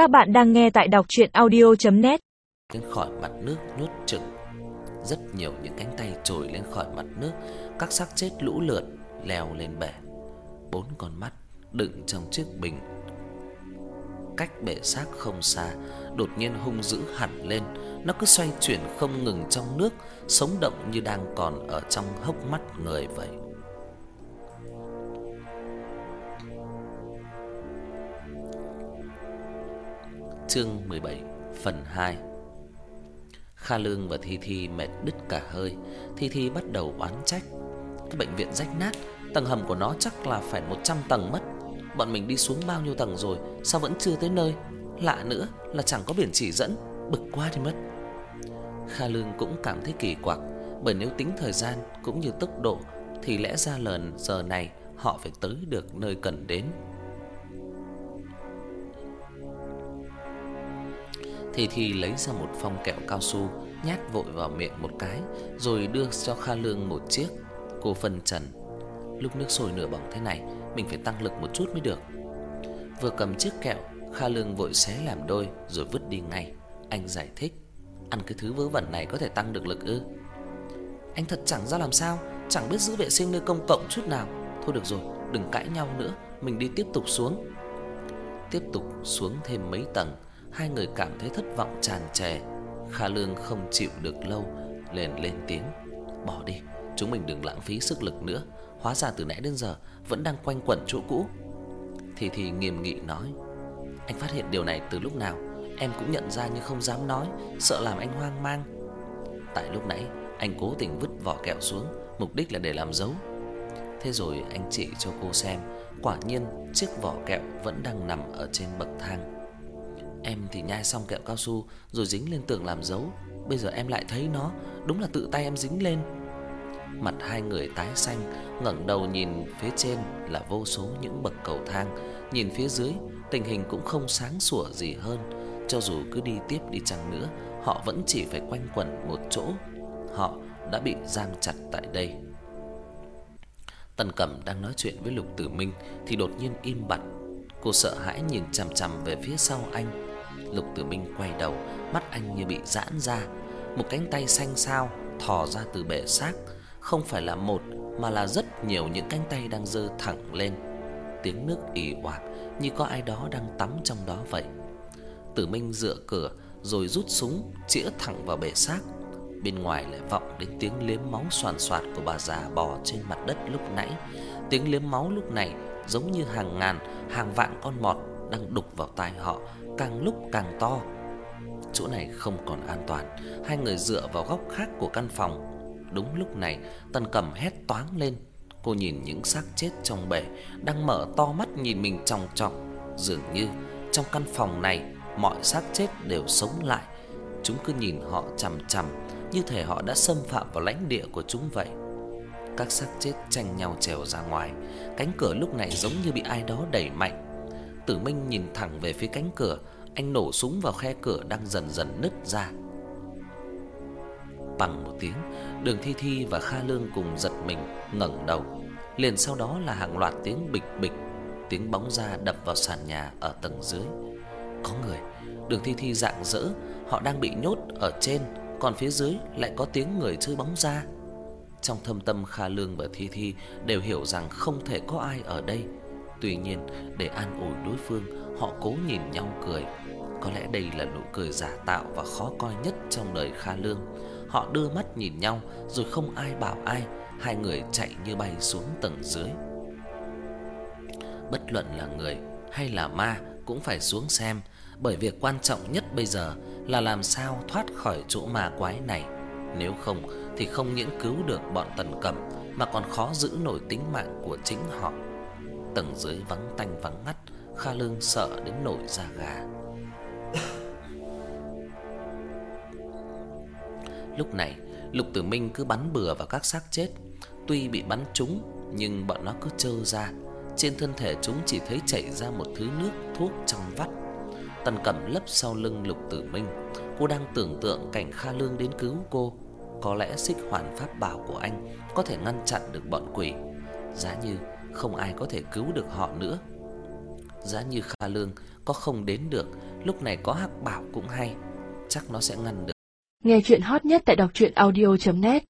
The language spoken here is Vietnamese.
Các bạn đang nghe tại đọc docchuyenaudio.net. Lên khỏi mặt nước nuốt chửng. Rất nhiều những cánh tay trồi lên khỏi mặt nước, các xác chết lũ lượt leo lên bể. Bốn con mắt đựng trong chiếc bình cách bể xác không xa, đột nhiên hung dữ hẳn lên, nó cứ xoay chuyển không ngừng trong nước, sống động như đang còn ở trong hốc mắt người vậy. Chương 17 phần 2 Kha Lương và Thi Thi mệt đứt cả hơi, Thi Thi bắt đầu oán trách. Cái bệnh viện rách nát, tầng hầm của nó chắc là phải 100 tầng mất. Bọn mình đi xuống bao nhiêu tầng rồi, sao vẫn chưa tới nơi? Lạ nữa là chẳng có biển chỉ dẫn, bực quá đi mất. Kha Lương cũng cảm thấy kỳ quặc, bởi nếu tính thời gian cũng như tốc độ thì lẽ ra lần giờ này họ phải tới được nơi cần đến. Thì thì lấy ra một phong kẹo cao su, nhát vội vào miệng một cái, rồi đưa cho Kha Lương một chiếc. Cô phân trần, lúc nước sôi nửa bỏng thế này, mình phải tăng lực một chút mới được. Vừa cầm chiếc kẹo, Kha Lương vội xé làm đôi rồi vứt đi ngay. Anh giải thích, ăn cái thứ vớ vẩn này có thể tăng được lực ư? Anh thật chẳng ra làm sao, chẳng biết giữ vệ sinh nơi công cộng chút nào. Thôi được rồi, đừng cãi nhau nữa, mình đi tiếp tục xuống. Tiếp tục xuống thêm mấy tầng, hai người cảm thấy thất vọng tràn trề. Kha Lương không chịu được lâu, liền lên tiếng, "Bỏ đi, chúng mình đừng lãng phí sức lực nữa, hóa ra từ nãy đến giờ vẫn đang quanh quẩn chỗ cũ." Thì thì nghiêm nghị nói, "Anh phát hiện điều này từ lúc nào? Em cũng nhận ra nhưng không dám nói, sợ làm anh hoang mang." Tại lúc nãy, anh cố tình vứt vỏ kẹo xuống, mục đích là để làm dấu. Thế rồi anh chỉ cho cô xem, quả nhiên chiếc vỏ kẹo vẫn đang nằm ở trên bậc thang. Em thì nhai xong kẹo cao su rồi dính lên tường làm dấu, bây giờ em lại thấy nó, đúng là tự tay em dính lên. Mặt hai người tái xanh, ngẩng đầu nhìn phía trên là vô số những bậc cầu thang, nhìn phía dưới, tình hình cũng không sáng sủa gì hơn, cho dù cứ đi tiếp đi chăng nữa, họ vẫn chỉ phải quanh quẩn một chỗ. Họ đã bị giam chặt tại đây. Tần Cẩm đang nói chuyện với Lục Tử Minh thì đột nhiên im bặt. Cô sợ hãi nhìn chằm chằm về phía sau anh. Lục Tử Minh quay đầu, mắt anh như bị giãn ra, một cánh tay xanh xao thò ra từ bể xác, không phải là một mà là rất nhiều những cánh tay đang giơ thẳng lên. Tiếng nước ì oạt như có ai đó đang tắm trong đó vậy. Tử Minh dựa cửa rồi rút súng chĩa thẳng vào bể xác. Bên ngoài lại vọng đến tiếng liếm máu xoàn xoạt của bà già bò trên mặt đất lúc nãy. Tiếng liếm máu lúc này giống như hàng ngàn, hàng vạn con mọt đang đục vào tai họ, càng lúc càng to. Chỗ này không còn an toàn, hai người dựa vào góc khác của căn phòng. Đúng lúc này, Tần Cẩm hét toáng lên. Cô nhìn những xác chết trong bể đang mở to mắt nhìn mình chòng chọc, dường như trong căn phòng này mọi xác chết đều sống lại. Chúng cứ nhìn họ chằm chằm như thể họ đã xâm phạm vào lãnh địa của chúng vậy. Các xác chết tranh nhau trèo ra ngoài, cánh cửa lúc này giống như bị ai đó đẩy mạnh. Tử Minh nhìn thẳng về phía cánh cửa, anh nổ súng vào khe cửa đang dần dần nứt ra. Bằng một tiếng, Đường Thi Thi và Kha Lương cùng giật mình ngẩng đầu, liền sau đó là hàng loạt tiếng bịch bịch, tiếng bóng da đập vào sàn nhà ở tầng dưới. Có người, Đường Thi Thi rạng rỡ, họ đang bị nhốt ở trên, còn phía dưới lại có tiếng người chơi bóng da. Trong thâm tâm Kha Lương và Thi Thi đều hiểu rằng không thể có ai ở đây. Tuy nhiên, để an ủi đối phương, họ cố nhìn nhau cười. Có lẽ đây là nụ cười giả tạo và khó coi nhất trong đời Kha Lương. Họ đưa mắt nhìn nhau rồi không ai bảo ai, hai người chạy như bay xuống tầng dưới. Bất luận là người hay là ma cũng phải xuống xem, bởi việc quan trọng nhất bây giờ là làm sao thoát khỏi chỗ ma quái này. Nếu không thì không những cứu được bọn Tần Cẩm mà còn khó giữ nổi tính mạng của chính họ. Tầng dưới vắng tanh vắng ngắt, Kha Lương sợ đến nổi da gà. Lúc này, Lục Tử Minh cứ bắn bừa vào các xác chết, tuy bị bắn trúng nhưng bọn nó cứ trơ ra, trên thân thể chúng chỉ thấy chảy ra một thứ nước thuốc trong vắt. Tần Cẩm lấp sau lưng Lục Tử Minh, cô đang tưởng tượng cảnh Kha Lương đến cứu cô, có lẽ xích hoàn pháp bảo của anh có thể ngăn chặn được bọn quỷ, giá như không ai có thể cứu được họ nữa. Giá như Kha Lương có không đến được lúc này có Hắc Bảo cũng hay, chắc nó sẽ ngăn được. Nghe chuyện hot nhất tại đọc truyện audio net